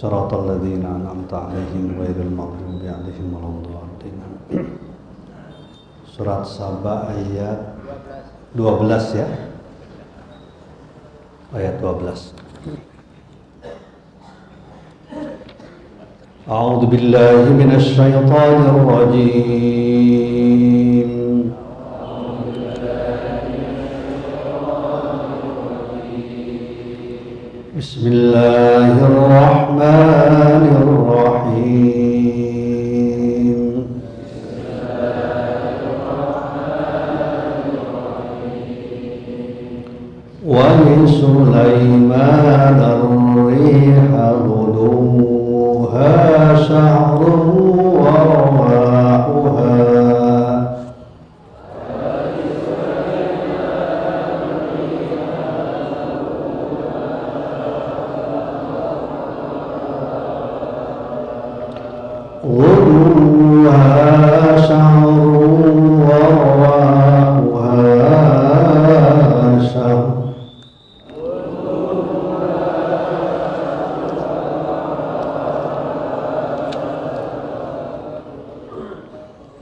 صراط الذين أنعمت عليهم غير المغضوب عليهم ولا الضالين Surat Saba ayat 12 ya. Ayat 12. أعوذ بالله من الشيطان الرجيم بسم الله الرحمن الرحيم. ولسليمان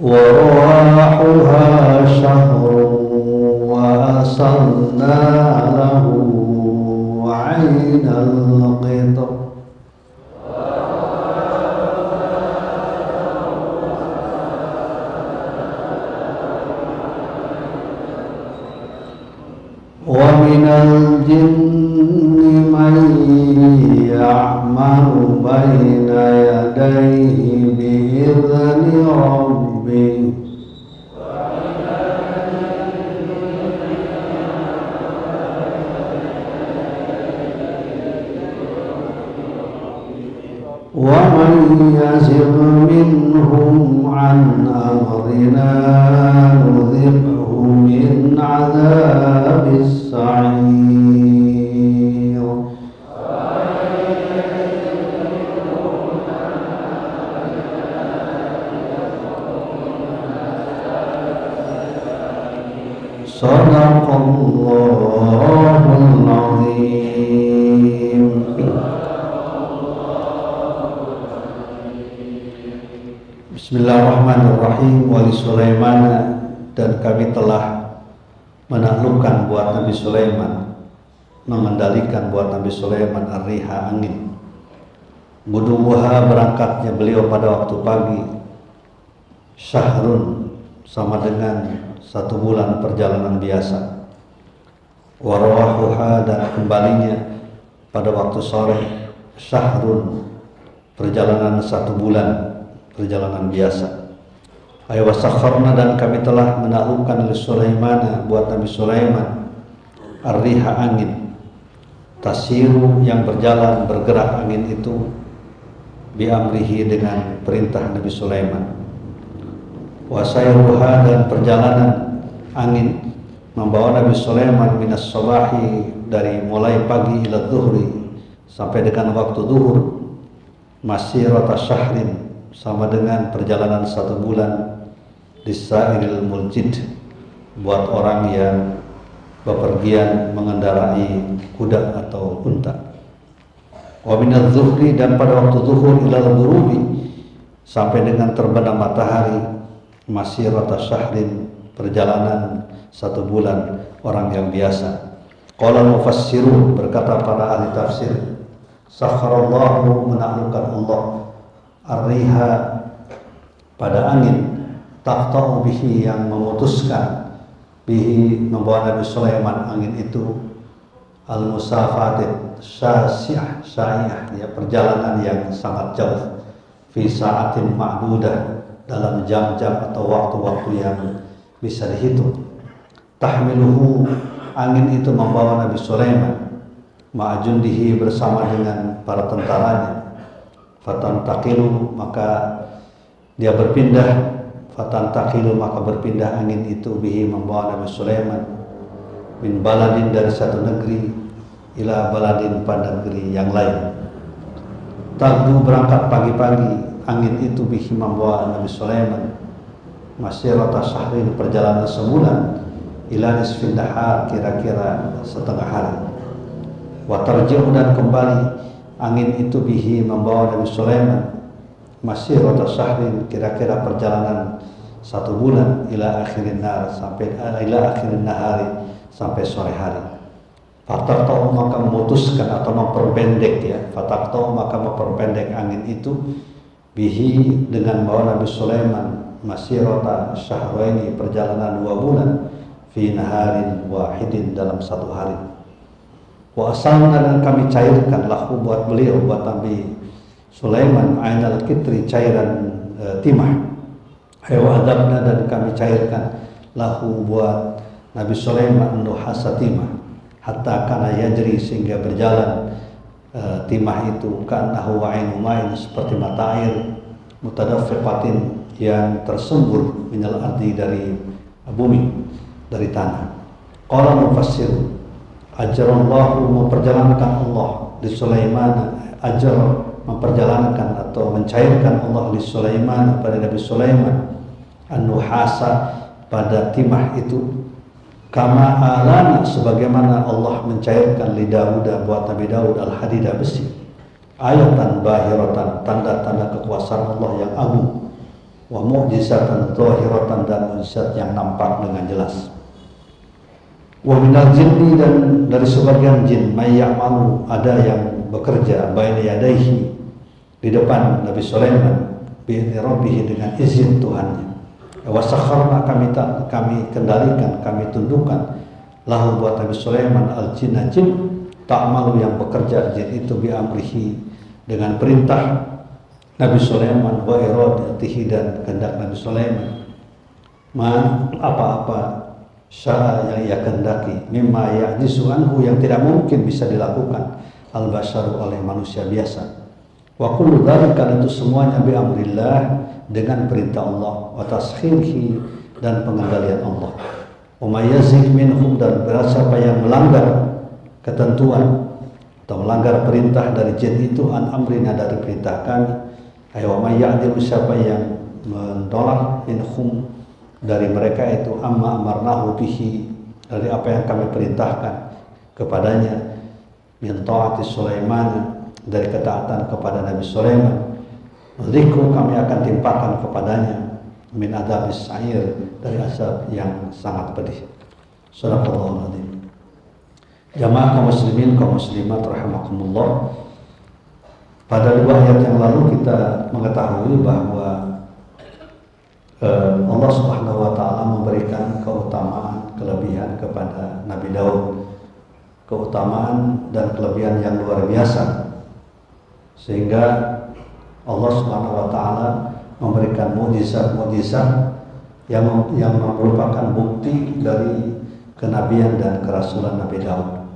ورواحها شهر وأصلنا له عين kami telah menaklukkan buat Nabi Sulaiman mengendalikan buat Nabi Sulaiman arriha angin Buduha berangkatnya beliau pada waktu pagi Syahrun sama dengan satu bulan perjalanan biasa Warwahuha dan kembalinya pada waktu sore Syahrun perjalanan satu bulan perjalanan biasa. Ayo wasakharna dan kami telah menaklukkan oleh Sulaiman buat Nabi Sulaiman. Arriha angin. Tasiru yang berjalan bergerak angin itu biamrihi dengan perintah Nabi Sulaiman. Wasairuha dan perjalanan angin membawa Nabi Sulaiman minas sabahi dari mulai pagi ila zuhri sampai dengan waktu zuhur masirata syahrin sama dengan perjalanan satu bulan di Sa'iril Muljid buat orang yang bepergian mengendarai kuda atau unta. Wa minadz zuhri dan pada waktu zuhur ilal ghurubi sampai dengan terbenam matahari masih rata syahrin perjalanan satu bulan orang yang biasa. Qala mufassirun berkata para ahli tafsir sakharallahu menaklukkan Allah arriha pada angin taqta'u bihi yang memutuskan bihi membawa Nabi Sulaiman angin itu. Al musafatit syasiah syaiah ya perjalanan yang sangat jauh. Fi saatin ma'dudah dalam jam-jam atau waktu-waktu yang bisa dihitung. Tahmiluhu angin itu membawa Nabi Sulaiman. Ma'jundihi bersama dengan para tentaranya. Fatan takilu maka dia berpindah fatan takilu maka berpindah angin itu bihi membawa Nabi Sulaiman min baladin dari satu negeri ila baladin pada negeri yang lain. Tagdu berangkat pagi-pagi angin itu bihi membawa Nabi Sulaiman masih rota syahrin perjalanan sebulan ila nisfin dahar kira-kira setengah hari. Wa dan kembali angin itu bihi membawa Nabi Sulaiman masih rota syahrin kira-kira perjalanan satu bulan ila akhirin nar sampai ila akhirin nahari sampai sore hari. Fatakto maka memutuskan atau memperpendek ya. Fatakto maka memperpendek angin itu bihi dengan bawa Nabi Sulaiman masih rota syahraini perjalanan dua bulan fi naharin wahidin dalam satu hari. Wa asalna dan kami cairkan lahu buat beliau buat Nabi Sulaiman ainal kitri cairan e, timah. Hewa adabna dan kami cairkan lahu buat Nabi Sulaiman nuhasa timah. Hatta kana yajri sehingga berjalan e, timah itu karena huwa main seperti mata air mutadaffiqatin yang tersembur minal ardi dari bumi dari tanah. Qala mufassir ajarallahu memperjalankan Allah di Sulaiman ajar memperjalankan atau mencairkan Allah di Sulaiman pada Nabi Sulaiman an-nuhasa pada timah itu. Kama alana sebagaimana Allah mencairkan li Daud buat Nabi Daud al-hadidah besi. Ayatan bahiratan tanda-tanda kekuasaan Allah yang agung. Wa mu'jizatan zahiratan dan mujizat yang nampak dengan jelas. Wa minal jinni dan dari sebagian jin mayyamalu ada yang bekerja baina yadaihi di depan Nabi Sulaiman biizni rabbih dengan izin Tuhannya. Wasakharna kami kami kendalikan, kami tundukkan lahu buat Nabi Sulaiman al jinna jin ta'malu yang bekerja jin itu bi amrihi dengan perintah Nabi Sulaiman wa iradatihi dan kehendak Nabi Sulaiman. Ma apa-apa sya'a yang ia kehendaki mimma ya'jizu anhu yang tidak mungkin bisa dilakukan. Al-basyaru oleh manusia biasa Wa kullu dzalika itu semuanya bi amrillah dengan perintah Allah wa taskhirhi dan pengendalian Allah. Wa minhum dan siapa yang melanggar ketentuan atau melanggar perintah dari jin itu an amrina dari perintah kami. Ayo may ya'dil siapa yang menolak minhum dari mereka itu amma amarnahu bihi dari apa yang kami perintahkan kepadanya min taati Sulaiman dari ketaatan kepada Nabi Sulaiman. Zikru kami akan timpakan kepadanya min adabis sa'ir dari azab yang sangat pedih. Sadaqallahu aladzim. Jamaah kaum muslimin kaum muslimat rahimakumullah. Pada dua ayat yang lalu kita mengetahui bahwa eh, Allah Subhanahu wa taala memberikan keutamaan, kelebihan kepada Nabi Daud. Keutamaan dan kelebihan yang luar biasa sehingga Allah Subhanahu wa taala memberikan mujizat-mujizat yang yang merupakan bukti dari kenabian dan kerasulan Nabi Daud.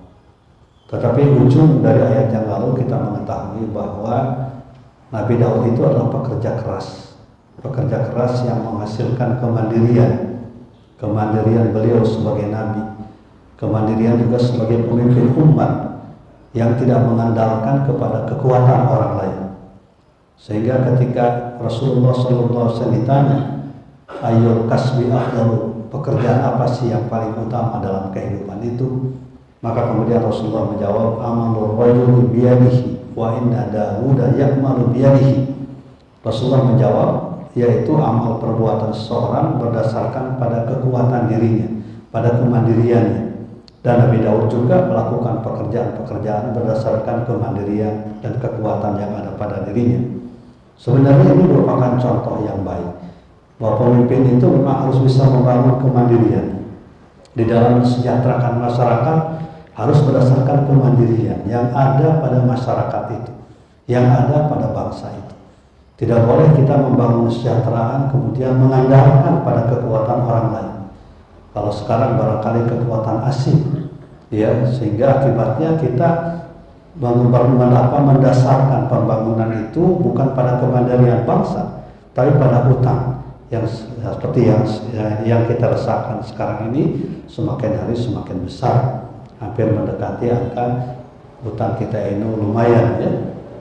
Tetapi ujung dari ayat yang lalu kita mengetahui bahwa Nabi Daud itu adalah pekerja keras, pekerja keras yang menghasilkan kemandirian, kemandirian beliau sebagai nabi, kemandirian juga sebagai pemimpin umat yang tidak mengandalkan kepada kekuatan orang lain. Sehingga ketika Rasulullah SAW ditanya, ayo kasbi afdalu, pekerjaan apa sih yang paling utama dalam kehidupan itu? Maka kemudian Rasulullah menjawab, amalur rajuli biyadihi wa inna Dawuda ya'malu biyadihi. Rasulullah menjawab, yaitu amal perbuatan seseorang berdasarkan pada kekuatan dirinya, pada kemandiriannya. Dan Nabi Daud juga melakukan pekerjaan-pekerjaan berdasarkan kemandirian dan kekuatan yang ada pada dirinya. Sebenarnya ini merupakan contoh yang baik. Bahwa pemimpin itu memang harus bisa membangun kemandirian. Di dalam sejahterakan masyarakat harus berdasarkan kemandirian yang ada pada masyarakat itu. Yang ada pada bangsa itu. Tidak boleh kita membangun kesejahteraan kemudian mengandalkan pada kekuatan orang lain. Kalau sekarang barangkali kekuatan asing, ya sehingga akibatnya kita bangunan apa mendasarkan pembangunan itu bukan pada kemandirian bangsa, tapi pada hutang yang seperti yang yang kita rasakan sekarang ini semakin hari semakin besar, hampir mendekati angka hutang kita ini lumayan ya,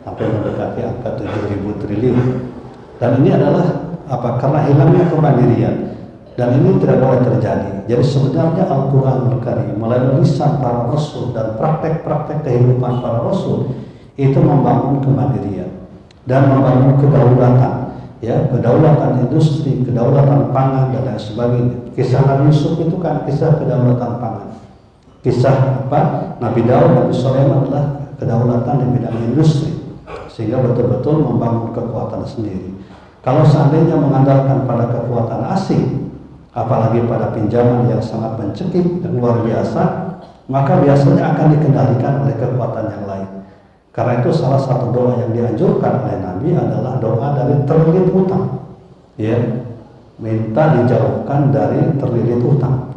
hampir mendekati angka 7.000 triliun. Dan ini adalah apa? Karena hilangnya kemandirian dan ini tidak boleh terjadi. Jadi sebenarnya Al-Quran Al-Karim melalui lisan para Rasul dan praktek-praktek kehidupan para Rasul itu membangun kemandirian dan membangun kedaulatan ya kedaulatan industri, kedaulatan pangan dan lain sebagainya. Kisah Nabi Yusuf itu kan kisah kedaulatan pangan. Kisah apa? Nabi Daud, Nabi Sulaiman adalah kedaulatan di bidang industri sehingga betul-betul membangun kekuatan sendiri. Kalau seandainya mengandalkan pada kekuatan asing, apalagi pada pinjaman yang sangat mencekik dan luar biasa, maka biasanya akan dikendalikan oleh kekuatan yang lain. Karena itu salah satu doa yang dianjurkan oleh Nabi adalah doa dari terlilit hutang. Ya, minta dijauhkan dari terlilit hutang.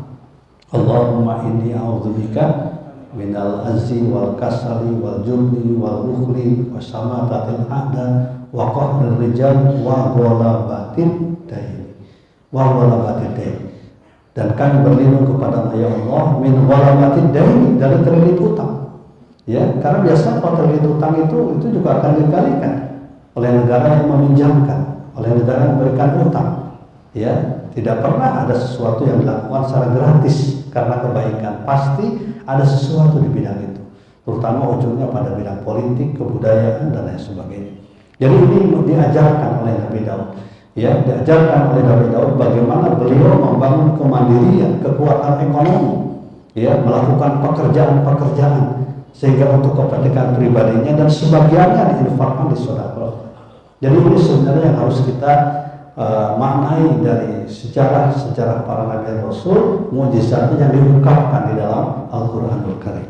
Allahumma inni a'udzubika minal azzi wal kasali wal jubni wal bukhli wa samatatil a'da wa qahrir rijal wa ghalabatin dain wa dan kami berlindung kepada ya Allah min ghalabatid dari terlilit utang. Ya karena biasa kalau terlilit utang itu itu juga akan dikalikan oleh negara yang meminjamkan oleh negara yang memberikan utang. Ya tidak pernah ada sesuatu yang dilakukan secara gratis karena kebaikan. Pasti ada sesuatu di bidang itu terutama ujungnya pada bidang politik kebudayaan dan lain sebagainya. Jadi ini diajarkan oleh Nabi Daud ya diajarkan oleh Nabi Daud bagaimana beliau membangun kemandirian, kekuatan ekonomi, ya melakukan pekerjaan-pekerjaan sehingga untuk kepentingan pribadinya dan sebagiannya diinfakkan di saudara. Jadi ini sebenarnya yang harus kita uh, maknai dari sejarah-sejarah para nabi rasul, mujizatnya yang diungkapkan di dalam Al-Qur'anul Karim.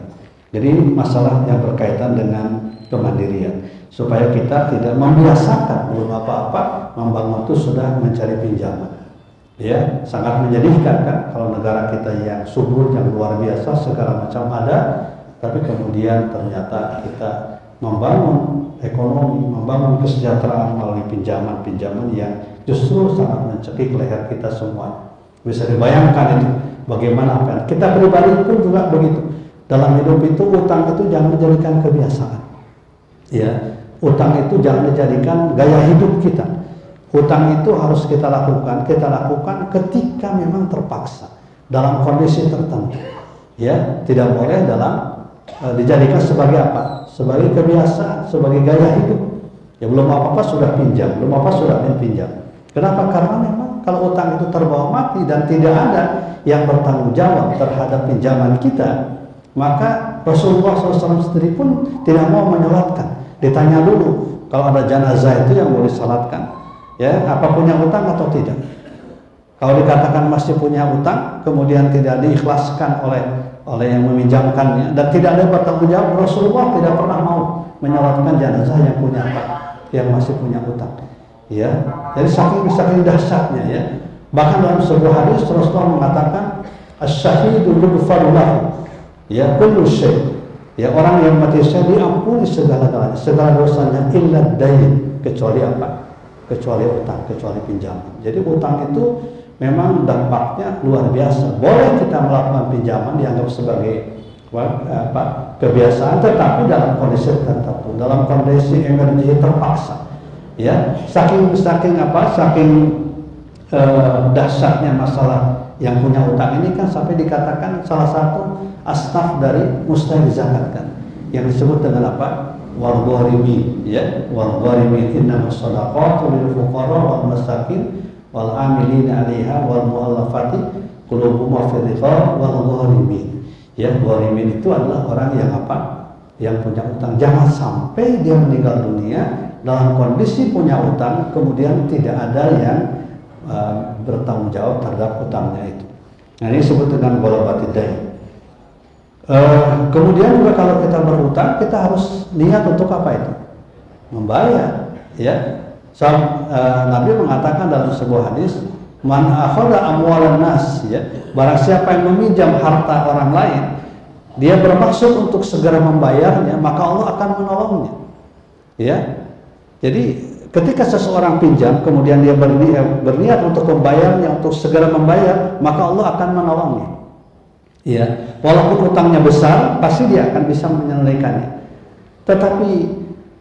Jadi masalah yang berkaitan dengan kemandirian supaya kita tidak membiasakan belum apa-apa membangun itu sudah mencari pinjaman. Ya sangat menyedihkan kan kalau negara kita yang subur yang luar biasa segala macam ada tapi kemudian ternyata kita membangun ekonomi membangun kesejahteraan melalui pinjaman-pinjaman yang justru sangat mencekik leher kita semua. Bisa dibayangkan itu bagaimana apa kita pribadi pun juga begitu. Dalam hidup itu utang itu jangan dijadikan kebiasaan. Ya Utang itu jangan dijadikan gaya hidup kita. Utang itu harus kita lakukan, kita lakukan ketika memang terpaksa dalam kondisi tertentu. Ya, tidak boleh dalam e, dijadikan sebagai apa? Sebagai kebiasaan, sebagai gaya hidup. Ya belum apa-apa sudah pinjam, belum apa sudah pinjam. Kenapa? Karena memang kalau utang itu terbawa mati dan tidak ada yang bertanggung jawab terhadap pinjaman kita, maka Rasulullah SAW sendiri pun tidak mau menyolatkan Ditanya dulu kalau ada jenazah itu yang boleh disalatkan, ya apa punya utang atau tidak? Kalau dikatakan masih punya utang, kemudian tidak diikhlaskan oleh oleh yang meminjamkannya dan tidak ada bertanggung jawab, Rasulullah tidak pernah mau menyolatkan jenazah yang punya yang masih punya utang. Ya, jadi saking saking dahsyatnya ya. Bahkan dalam sebuah hadis Rasulullah mengatakan asy-syahidu yughfaru Ya, kullu syai' Ya orang yang mati syahid diampuni segala-galanya, segala dosanya illa dain kecuali apa? Kecuali utang, kecuali pinjaman. Jadi utang itu memang dampaknya luar biasa. Boleh kita melakukan pinjaman dianggap sebagai apa? kebiasaan tetapi dalam kondisi tertentu, dalam kondisi emergensi terpaksa. Ya, saking saking apa? Saking uh, dahsyatnya masalah yang punya utang ini kan sampai dikatakan salah satu asnaf dari mustahil zakatkan yang disebut dengan apa gharimin ya. Fuqara wal masakin wal amilina 'alaiha wal mu'allafati fi riqab wal gharimin ya gharimin itu adalah orang yang apa? Yang punya utang. Jangan sampai dia meninggal dunia dalam kondisi punya utang kemudian tidak ada yang uh, bertanggung jawab terhadap utangnya itu. Nah ini disebut dengan ghalabatid Uh, kemudian juga kalau kita berhutang, kita harus niat untuk apa itu? Membayar, ya. So, uh, Nabi mengatakan dalam sebuah hadis, "Man akhadha amwalan nas," ya. Barang siapa yang meminjam harta orang lain, dia bermaksud untuk segera membayarnya, maka Allah akan menolongnya. Ya. Jadi ketika seseorang pinjam kemudian dia berniat, berniat untuk membayarnya untuk segera membayar, maka Allah akan menolongnya. Ya, walaupun utangnya besar, pasti dia akan bisa menyelesaikannya. Tetapi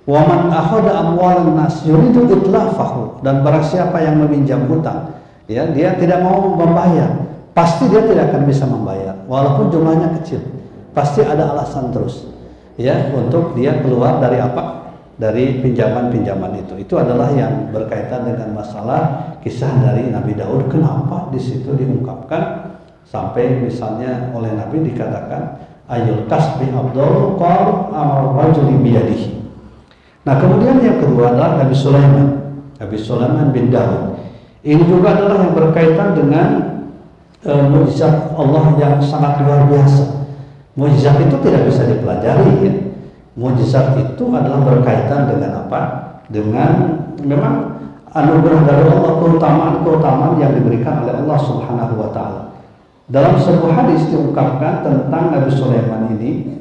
waman akhada amwalan nas yuridu itlafahu dan barang siapa yang meminjam hutang, ya dia tidak mau membayar, pasti dia tidak akan bisa membayar walaupun jumlahnya kecil. Pasti ada alasan terus ya untuk dia keluar dari apa? dari pinjaman-pinjaman itu. Itu adalah yang berkaitan dengan masalah kisah dari Nabi Daud. Kenapa di situ diungkapkan sampai misalnya oleh Nabi dikatakan ayul kasbi abdul qal amal rajuli biyadihi. Nah, kemudian yang kedua adalah Nabi Sulaiman. Nabi Sulaiman bin Daud. Ini juga adalah yang berkaitan dengan e, mujizat Allah yang sangat luar biasa. Mujizat itu tidak bisa dipelajari ya. Mujizat itu adalah berkaitan dengan apa? Dengan memang anugerah dari Allah keutamaan-keutamaan yang diberikan oleh Allah Subhanahu wa taala. Dalam sebuah hadis diungkapkan tentang Nabi Sulaiman ini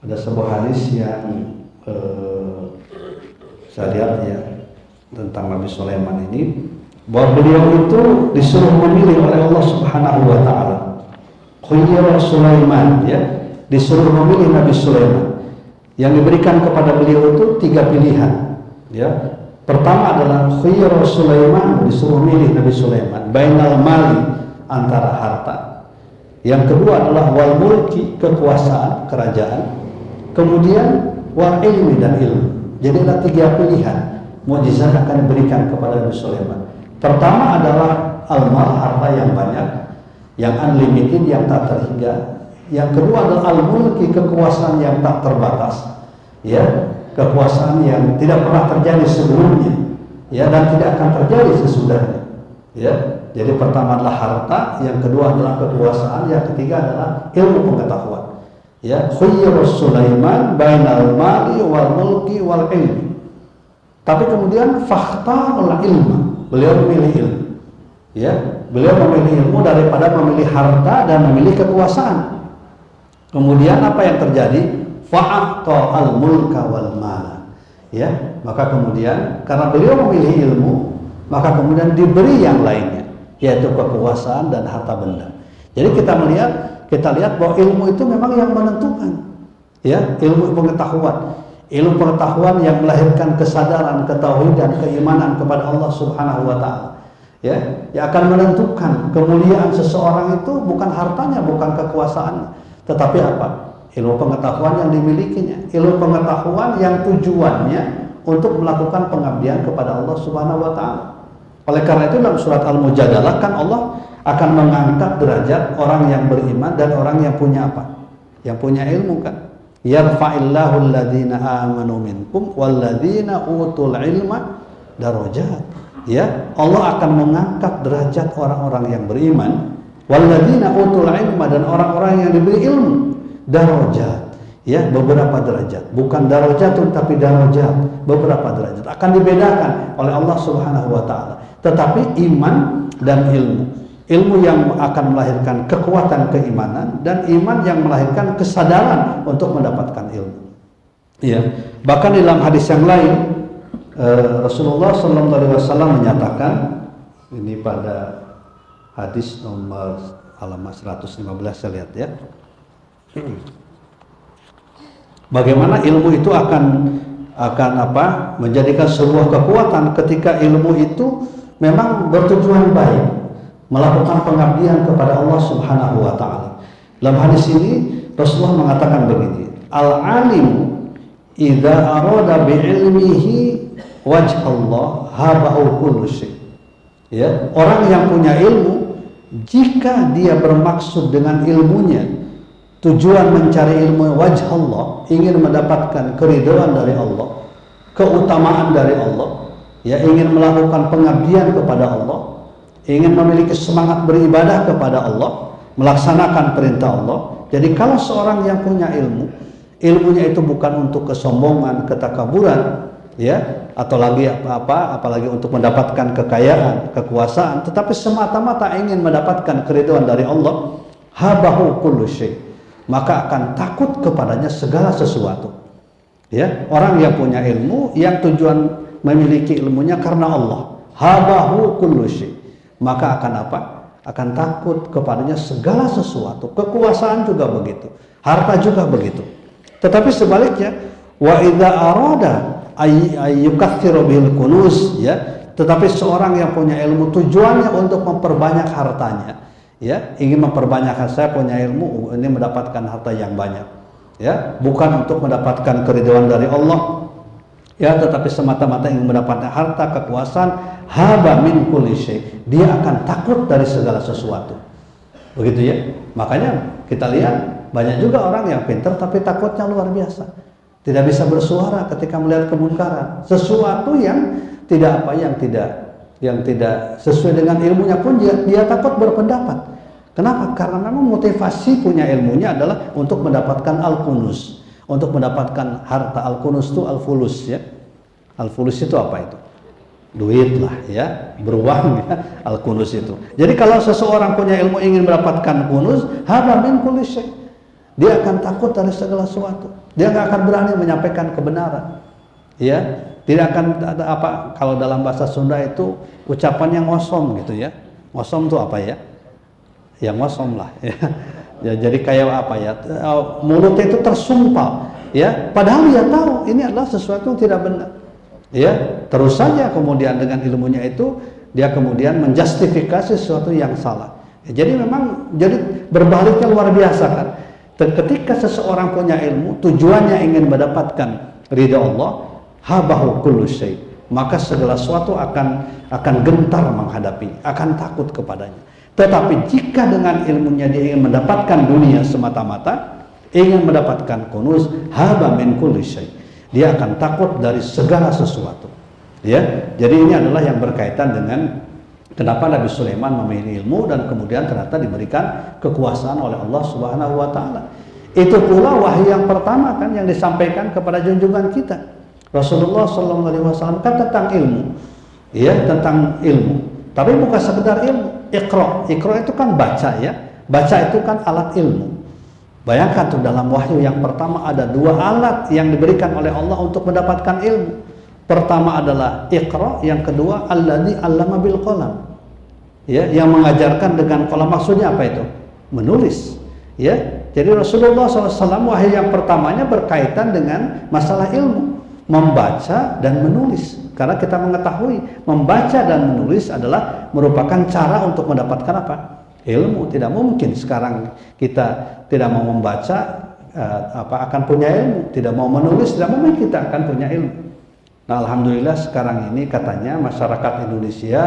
ada sebuah hadis yang eh, saya lihat ya tentang Nabi Sulaiman ini bahwa beliau itu disuruh memilih oleh Allah Subhanahu wa taala. Khayyara Sulaiman ya, disuruh memilih Nabi Sulaiman. Yang diberikan kepada beliau itu tiga pilihan ya. Pertama adalah khayyara Sulaiman disuruh memilih Nabi Sulaiman bainal mali antara harta. Yang kedua adalah wal mulki, kekuasaan, kerajaan. Kemudian wal ilmi dan ilmu. Jadi ada tiga pilihan mujizat akan diberikan kepada Nabi Sulaiman. Pertama adalah almal harta yang banyak, yang unlimited, yang tak terhingga. Yang kedua adalah al-mulki, kekuasaan yang tak terbatas. Ya, kekuasaan yang tidak pernah terjadi sebelumnya. Ya, dan tidak akan terjadi sesudahnya. Ya, jadi pertama adalah harta, yang kedua adalah kekuasaan, yang ketiga adalah ilmu pengetahuan. Ya, khayyarus Sulaiman bainal mali wal mulki wal ilmi. Tapi kemudian fakta ilmu. Beliau memilih ilmu. Ya, beliau memilih ilmu daripada memilih harta dan memilih kekuasaan. Kemudian apa yang terjadi? Fa'ata al mulka wal mala. Ya, maka kemudian karena beliau memilih ilmu, maka kemudian diberi yang lainnya yaitu kekuasaan dan harta benda. Jadi kita melihat, kita lihat bahwa ilmu itu memang yang menentukan. Ya, ilmu pengetahuan. Ilmu pengetahuan yang melahirkan kesadaran, ketauhidan, keimanan kepada Allah Subhanahu wa taala. Ya, yang akan menentukan kemuliaan seseorang itu bukan hartanya, bukan kekuasaannya, tetapi apa? Ilmu pengetahuan yang dimilikinya, ilmu pengetahuan yang tujuannya untuk melakukan pengabdian kepada Allah Subhanahu wa taala. Oleh karena itu dalam surat Al-Mujadalah kan Allah akan mengangkat derajat orang yang beriman dan orang yang punya apa? Yang punya ilmu kan. Yarfa'illahu alladhina amanu minkum walladhina utul ilma darajat. Ya, Allah akan mengangkat derajat orang-orang yang beriman walladhina utul ilma dan orang-orang yang diberi ilmu darajat. Ya, beberapa derajat, bukan darajatun tapi darajat, beberapa derajat akan dibedakan oleh Allah Subhanahu wa taala tetapi iman dan ilmu. Ilmu yang akan melahirkan kekuatan keimanan dan iman yang melahirkan kesadaran untuk mendapatkan ilmu. Ya, bahkan dalam hadis yang lain eh, Rasulullah SAW menyatakan ini pada hadis nomor halaman 115 saya lihat ya. Bagaimana ilmu itu akan akan apa menjadikan sebuah kekuatan ketika ilmu itu memang bertujuan baik melakukan pengabdian kepada Allah Subhanahu wa taala. Dalam hadis ini Rasulullah mengatakan begini, al-alim idza arada bi ilmihi wajh Allah habahu kullu Ya, orang yang punya ilmu jika dia bermaksud dengan ilmunya tujuan mencari ilmu wajah Allah, ingin mendapatkan keridhaan dari Allah, keutamaan dari Allah, ya ingin melakukan pengabdian kepada Allah, ingin memiliki semangat beribadah kepada Allah, melaksanakan perintah Allah. Jadi kalau seorang yang punya ilmu, ilmunya itu bukan untuk kesombongan, ketakaburan, ya, atau lagi apa-apa, apalagi untuk mendapatkan kekayaan, kekuasaan, tetapi semata-mata ingin mendapatkan keriduan dari Allah, habahu kullu syai. Maka akan takut kepadanya segala sesuatu. Ya, orang yang punya ilmu yang tujuan memiliki ilmunya karena Allah. Habahu kullu Maka akan apa? Akan takut kepadanya segala sesuatu. Kekuasaan juga begitu. Harta juga begitu. Tetapi sebaliknya, wa idza arada ayyukatsiru bil kunuz ya, tetapi seorang yang punya ilmu tujuannya untuk memperbanyak hartanya, ya, ingin memperbanyak saya punya ilmu ini mendapatkan harta yang banyak. Ya, bukan untuk mendapatkan keridhaan dari Allah, ya tetapi semata-mata ingin mendapatkan harta kekuasaan haba min kulli dia akan takut dari segala sesuatu. Begitu ya? Makanya kita lihat banyak juga orang yang pintar tapi takutnya luar biasa. Tidak bisa bersuara ketika melihat kemungkaran. Sesuatu yang tidak apa yang tidak yang tidak sesuai dengan ilmunya pun dia, dia takut berpendapat kenapa karena memang motivasi punya ilmunya adalah untuk mendapatkan al-kunus untuk mendapatkan harta al-kunus itu al-fulus ya. Al-fulus itu apa itu? Duit lah ya, beruang ya, al-kunus itu. Jadi kalau seseorang punya ilmu ingin mendapatkan kunus, haba min Dia akan takut dari segala sesuatu. Dia nggak akan berani menyampaikan kebenaran. Ya, tidak akan ada apa kalau dalam bahasa Sunda itu ucapan yang ngosom gitu ya. Ngosom itu apa ya? Yang ngosom lah ya. Ya jadi kayak apa ya? Eh, mulutnya itu tersumpal ya. Padahal dia tahu ini adalah sesuatu yang tidak benar ya. Terus saja kemudian dengan ilmunya itu dia kemudian menjustifikasi sesuatu yang salah. Ya, jadi memang jadi berbaliknya luar biasa kan. Ketika seseorang punya ilmu tujuannya ingin mendapatkan ridha Allah habahu kullu maka segala sesuatu akan akan gentar menghadapi akan takut kepadanya tetapi jika dengan ilmunya dia ingin mendapatkan dunia semata-mata, ingin mendapatkan kunus, haba min kulli Dia akan takut dari segala sesuatu. Ya, jadi ini adalah yang berkaitan dengan kenapa Nabi Sulaiman memilih ilmu dan kemudian ternyata diberikan kekuasaan oleh Allah Subhanahu wa taala. Itu pula wahyu yang pertama kan yang disampaikan kepada junjungan kita. Rasulullah Shallallahu alaihi wasallam kan tentang ilmu. Ya, tentang ilmu. Tapi bukan sekedar ilmu, Iqra. Iqra itu kan baca ya. Baca itu kan alat ilmu. Bayangkan tuh dalam wahyu yang pertama ada dua alat yang diberikan oleh Allah untuk mendapatkan ilmu. Pertama adalah Iqra, yang kedua alladzi 'allama bil qalam. Ya, yang mengajarkan dengan qalam maksudnya apa itu? Menulis. Ya. Jadi Rasulullah SAW wahyu yang pertamanya berkaitan dengan masalah ilmu, membaca dan menulis. Karena kita mengetahui membaca dan menulis adalah merupakan cara untuk mendapatkan apa? Ilmu. Tidak mungkin sekarang kita tidak mau membaca uh, apa akan punya ilmu, tidak mau menulis tidak mungkin kita akan punya ilmu. Nah, alhamdulillah sekarang ini katanya masyarakat Indonesia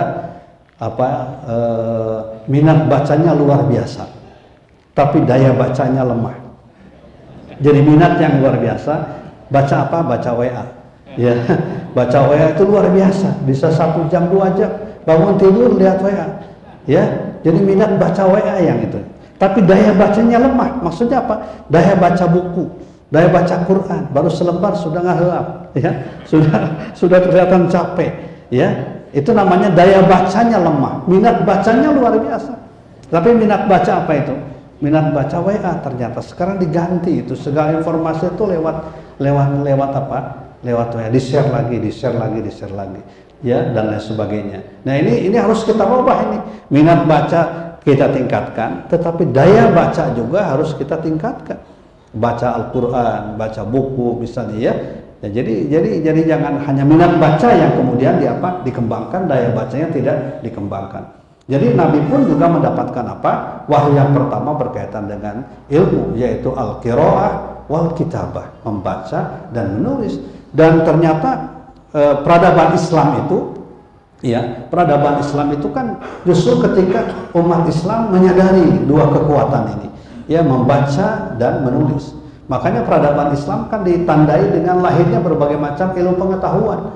apa uh, minat bacanya luar biasa. Tapi daya bacanya lemah. Jadi minat yang luar biasa, baca apa? Baca WA ya baca WA itu luar biasa. Bisa satu jam dua jam bangun tidur lihat WA ya jadi minat baca WA yang itu. Tapi daya bacanya lemah. Maksudnya apa? Daya baca buku daya baca Quran. Baru selembar sudah ngahelap ya sudah sudah kelihatan capek. Ya itu namanya daya bacanya lemah. Minat bacanya luar biasa. Tapi minat baca apa itu minat baca WA ternyata sekarang diganti itu segala informasi itu lewat lewat lewat apa lewat WA, di share lagi, di share lagi, di share lagi, ya dan lain sebagainya. Nah ini ini harus kita ubah ini minat baca kita tingkatkan, tetapi daya baca juga harus kita tingkatkan. Baca Al-Quran, baca buku misalnya ya. ya. jadi jadi jadi jangan hanya minat baca yang kemudian di apa dikembangkan, daya bacanya tidak dikembangkan. Jadi Nabi pun juga mendapatkan apa? Wahyu yang pertama berkaitan dengan ilmu yaitu al-qiraah wal kitabah, membaca dan menulis. Dan ternyata eh, peradaban Islam itu ya peradaban Islam itu kan justru ketika umat Islam menyadari dua kekuatan ini. Ya membaca dan menulis. Makanya peradaban Islam kan ditandai dengan lahirnya berbagai macam ilmu pengetahuan.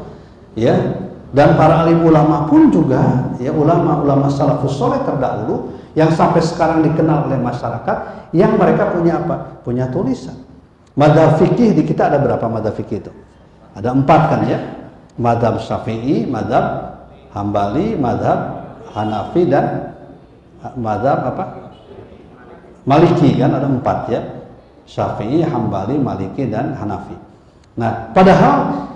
Ya dan para alim ulama pun juga ya ulama-ulama salafus soleh terdahulu yang sampai sekarang dikenal oleh masyarakat yang mereka punya apa punya tulisan madhab fikih di kita ada berapa madhab fikih itu ada empat kan ya. Madhab Syafi'i, madhab Hambali, madhab Hanafi dan madhab apa? Maliki kan ada empat ya. Syafi'i, Hambali, Maliki dan Hanafi. Nah, padahal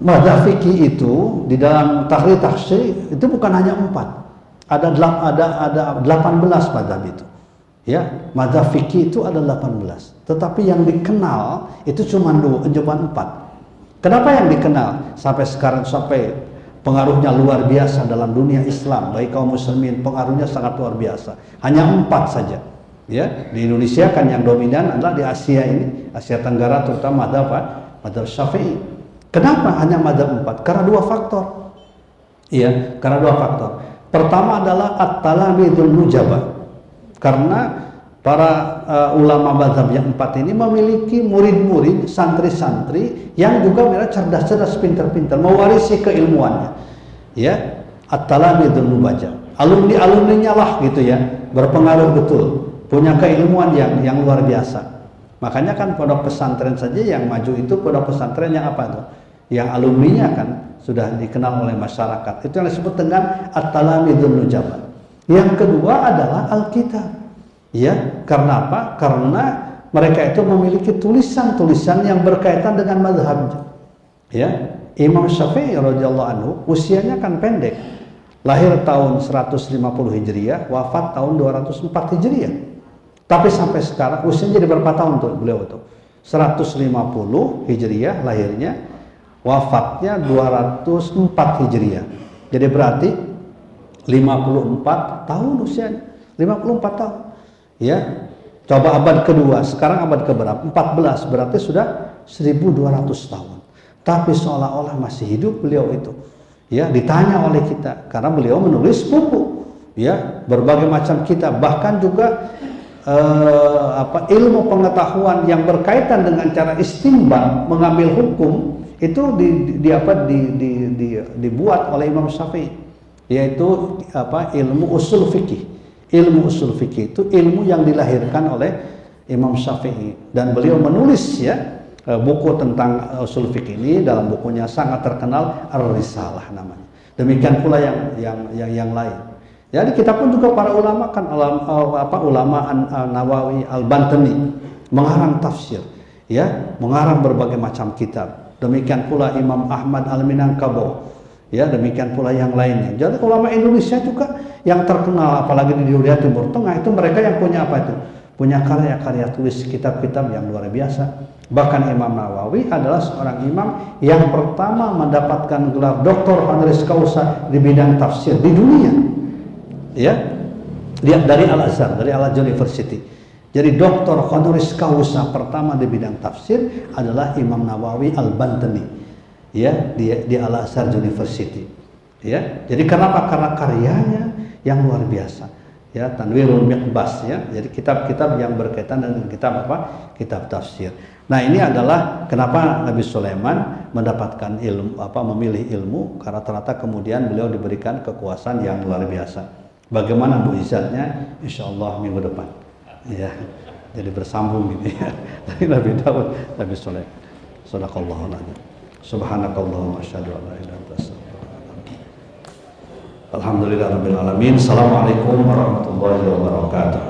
madhab fikih itu di dalam tahrir taksir itu bukan hanya empat. Ada ada ada 18 madhab itu. Ya, madhab fikih itu ada 18. Tetapi yang dikenal itu cuma dua, cuma empat. Kenapa yang dikenal sampai sekarang sampai pengaruhnya luar biasa dalam dunia Islam baik kaum muslimin pengaruhnya sangat luar biasa hanya empat saja ya di Indonesia kan yang dominan adalah di Asia ini Asia Tenggara terutama ada apa madhab Syafi'i kenapa hanya madhab empat karena dua faktor iya karena dua faktor pertama adalah at-talamidul mujaba karena para uh, ulama madhab yang empat ini memiliki murid-murid, santri-santri yang juga mereka cerdas-cerdas, pintar-pintar, mewarisi keilmuannya. Ya, at-talamidul mubaja. Alumni-alumninya lah gitu ya, berpengaruh betul, punya keilmuan yang yang luar biasa. Makanya kan pondok pesantren saja yang maju itu pondok pesantren yang apa tuh? Yang alumninya kan sudah dikenal oleh masyarakat. Itu yang disebut dengan at-talamidul mujaba. Yang kedua adalah Alkitab Ya, karena apa? Karena mereka itu memiliki tulisan-tulisan yang berkaitan dengan madhabnya. Ya, Imam Syafi'i radhiyallahu anhu usianya kan pendek. Lahir tahun 150 Hijriah, wafat tahun 204 Hijriah. Tapi sampai sekarang usianya jadi berapa tahun tuh beliau itu? 150 Hijriah lahirnya, wafatnya 204 Hijriah. Jadi berarti 54 tahun usianya. 54 tahun. Ya, coba abad kedua, sekarang abad keberapa? 14, berarti sudah 1200 tahun. Tapi seolah-olah masih hidup beliau itu. Ya, ditanya oleh kita karena beliau menulis buku. Ya, berbagai macam kitab, bahkan juga eh, apa ilmu pengetahuan yang berkaitan dengan cara istimbat mengambil hukum itu di, di, di apa di, di, di, dibuat oleh Imam Syafi'i yaitu apa ilmu usul fikih ilmu usul fikih itu ilmu yang dilahirkan oleh Imam Syafi'i dan beliau menulis ya eh, buku tentang eh, usul fikih ini dalam bukunya sangat terkenal Ar-Risalah namanya. Demikian pula yang yang yang, yang lain. Jadi kita pun juga para ulama kan alam, eh, apa ulama Nawawi Al-Bantani mengarang tafsir ya, mengarang berbagai macam kitab. Demikian pula Imam Ahmad Al-Minangkabau Ya, demikian pula yang lainnya. Jadi ulama Indonesia juga yang terkenal apalagi di dunia Timur Tengah itu mereka yang punya apa itu? Punya karya-karya tulis kitab-kitab yang luar biasa. Bahkan Imam Nawawi adalah seorang imam yang pertama mendapatkan gelar doktor honoris causa di bidang tafsir di dunia. Ya. Dia dari Al Azhar, dari Al Azhar University. Jadi doktor honoris causa pertama di bidang tafsir adalah Imam Nawawi Al-Bantani ya di di Al Azhar University. Ya? Jadi kenapa? Karena karyanya yang luar biasa. Ya Tanwirul Miqbas ya. Jadi kitab-kitab yang berkaitan dengan kitab apa? Kitab tafsir. Nah ini adalah kenapa Nabi Sulaiman mendapatkan ilmu apa memilih ilmu karena ternyata kemudian beliau diberikan kekuasaan yang luar biasa bagaimana mujizatnya? Insya Allah minggu depan. Ya jadi bersambung ini ya. Dari Nabi Daud Nabi Sulaiman Sadaqallahu alaihi Subhanakallahumma asyhadu an Alhamdulillah rabbil alamin. Assalamualaikum warahmatullahi wabarakatuh.